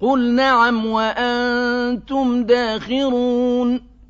قُلْ نَعَمْ وَأَنتُمْ دَاخِرُونَ